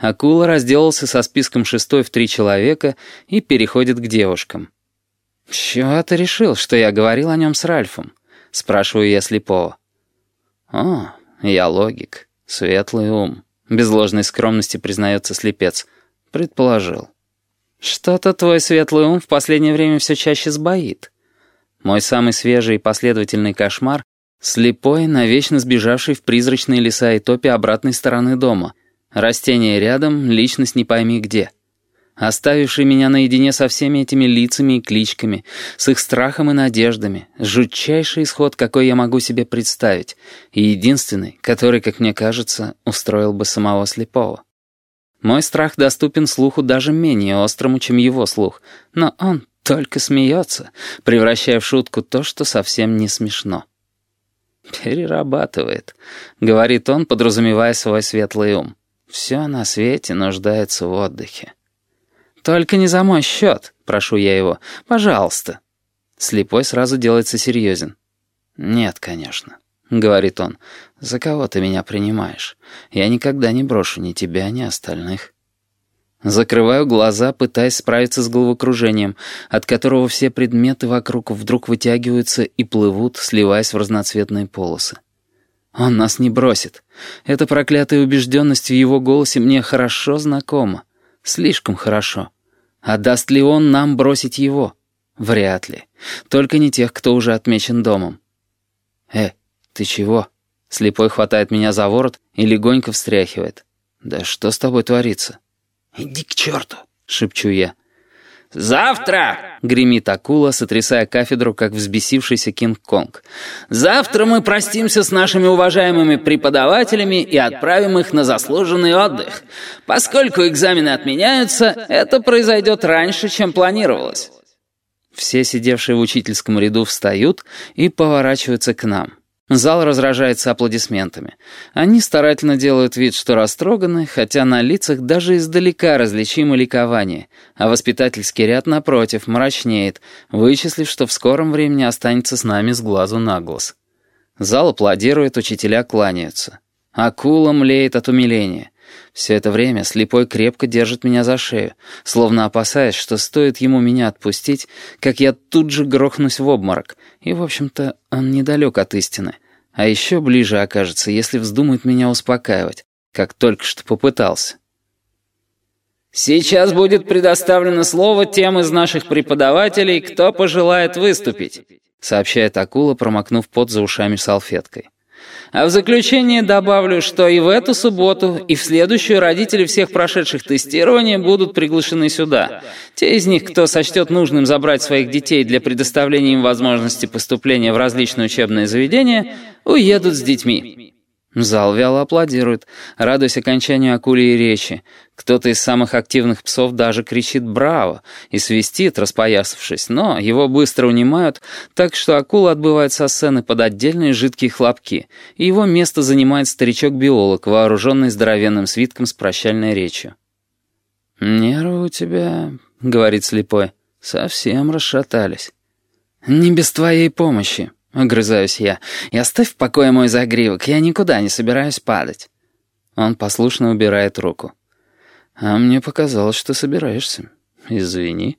Акула разделался со списком шестой в три человека и переходит к девушкам. «С чего ты решил, что я говорил о нем с Ральфом?» — спрашиваю я слепого. «О, я логик, светлый ум», — без ложной скромности признается слепец. «Предположил». «Что-то твой светлый ум в последнее время все чаще сбоит». Мой самый свежий и последовательный кошмар — слепой, навечно сбежавший в призрачные леса и топи обратной стороны дома. Растение рядом, личность не пойми где. Оставивший меня наедине со всеми этими лицами и кличками, с их страхом и надеждами, жутчайший исход, какой я могу себе представить, и единственный, который, как мне кажется, устроил бы самого слепого. Мой страх доступен слуху даже менее острому, чем его слух, но он только смеется, превращая в шутку то, что совсем не смешно. «Перерабатывает», — говорит он, подразумевая свой светлый ум. «Все на свете нуждается в отдыхе». «Только не за мой счет», — прошу я его. «Пожалуйста». Слепой сразу делается серьезен. «Нет, конечно», — говорит он. «За кого ты меня принимаешь? Я никогда не брошу ни тебя, ни остальных». Закрываю глаза, пытаясь справиться с головокружением, от которого все предметы вокруг вдруг вытягиваются и плывут, сливаясь в разноцветные полосы. Он нас не бросит. Эта проклятая убежденность в его голосе мне хорошо знакома. Слишком хорошо. А даст ли он нам бросить его? Вряд ли. Только не тех, кто уже отмечен домом. «Э, ты чего?» Слепой хватает меня за ворот и легонько встряхивает. «Да что с тобой творится?» «Иди к черту!» — шепчу я. «Завтра!» — гремит акула, сотрясая кафедру, как взбесившийся Кинг-Конг. «Завтра мы простимся с нашими уважаемыми преподавателями и отправим их на заслуженный отдых. Поскольку экзамены отменяются, это произойдет раньше, чем планировалось». Все сидевшие в учительском ряду встают и поворачиваются к нам. Зал разражается аплодисментами. Они старательно делают вид, что растроганы, хотя на лицах даже издалека различимо ликование, а воспитательский ряд, напротив, мрачнеет, вычислив, что в скором времени останется с нами с глазу на глаз. Зал аплодирует, учителя кланяются. Акула млеет от умиления. Все это время слепой крепко держит меня за шею, словно опасаясь, что стоит ему меня отпустить, как я тут же грохнусь в обморок. И, в общем-то, он недалек от истины. А еще ближе окажется, если вздумает меня успокаивать, как только что попытался. «Сейчас будет предоставлено слово тем из наших преподавателей, кто пожелает выступить», сообщает акула, промокнув пот за ушами салфеткой. А в заключение добавлю, что и в эту субботу, и в следующую родители всех прошедших тестирование будут приглашены сюда. Те из них, кто сочтет нужным забрать своих детей для предоставления им возможности поступления в различные учебные заведения, уедут с детьми. Зал вяло аплодирует, радуясь окончанию акульей речи. Кто-то из самых активных псов даже кричит «Браво!» и свистит, распоясавшись, но его быстро унимают, так что акула отбывает со сцены под отдельные жидкие хлопки, и его место занимает старичок-биолог, вооруженный здоровенным свитком с прощальной речью. «Нервы у тебя, — говорит слепой, — совсем расшатались. Не без твоей помощи». — огрызаюсь я. «И оставь в покое мой загривок, я никуда не собираюсь падать». Он послушно убирает руку. «А мне показалось, что собираешься. Извини».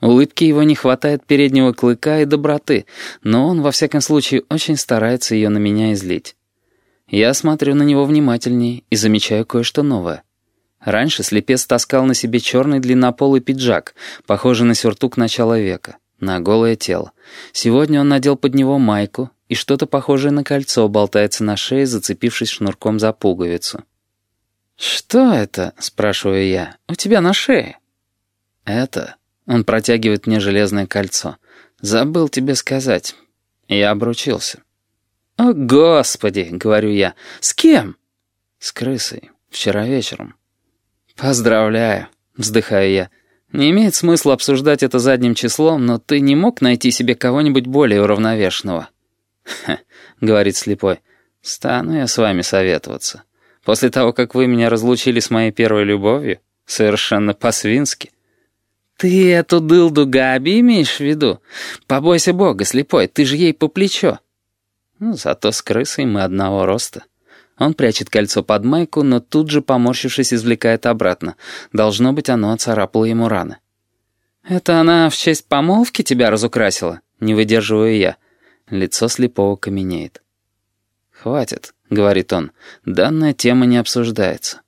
Улыбки его не хватает переднего клыка и доброты, но он, во всяком случае, очень старается ее на меня излить. Я смотрю на него внимательнее и замечаю кое-что новое. Раньше слепец таскал на себе черный длиннополый пиджак, похожий на сюртук начала века на голое тело. Сегодня он надел под него майку, и что-то похожее на кольцо болтается на шее, зацепившись шнурком за пуговицу. «Что это?» — спрашиваю я. «У тебя на шее?» «Это...» — он протягивает мне железное кольцо. «Забыл тебе сказать. Я обручился». «О, Господи!» — говорю я. «С кем?» «С крысой. Вчера вечером». «Поздравляю!» — вздыхаю я. Не имеет смысла обсуждать это задним числом, но ты не мог найти себе кого-нибудь более уравновешенного. «Ха», — говорит слепой, — «стану я с вами советоваться. После того, как вы меня разлучили с моей первой любовью, совершенно по-свински». «Ты эту дылду Габи имеешь в виду? Побойся бога, слепой, ты же ей по плечо». Ну, зато с крысой мы одного роста. Он прячет кольцо под майку, но тут же, поморщившись, извлекает обратно. Должно быть, оно оцарапало ему раны. «Это она в честь помолвки тебя разукрасила?» Не выдерживаю я. Лицо слепого каменеет. «Хватит», — говорит он, — «данная тема не обсуждается».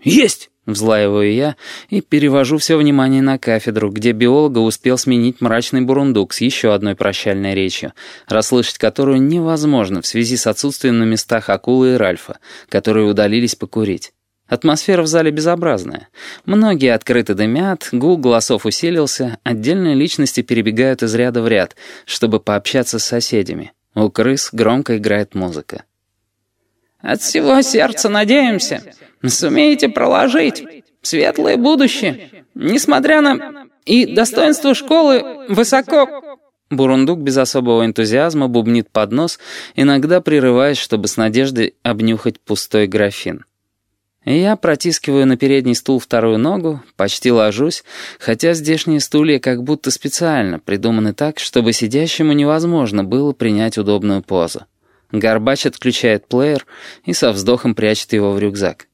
«Есть!» — взлаиваю я и перевожу все внимание на кафедру, где биолога успел сменить мрачный бурундук с еще одной прощальной речью, расслышать которую невозможно в связи с отсутствием на местах акулы и Ральфа, которые удалились покурить. Атмосфера в зале безобразная. Многие открыто дымят, гул голосов усилился, отдельные личности перебегают из ряда в ряд, чтобы пообщаться с соседями. У крыс громко играет музыка. «От всего сердца надеемся. Сумеете проложить. Светлое будущее. Несмотря на... И достоинство школы высоко...» Бурундук без особого энтузиазма бубнит под нос, иногда прерываясь, чтобы с надеждой обнюхать пустой графин. Я протискиваю на передний стул вторую ногу, почти ложусь, хотя здешние стулья как будто специально придуманы так, чтобы сидящему невозможно было принять удобную позу. Горбач отключает плеер и со вздохом прячет его в рюкзак.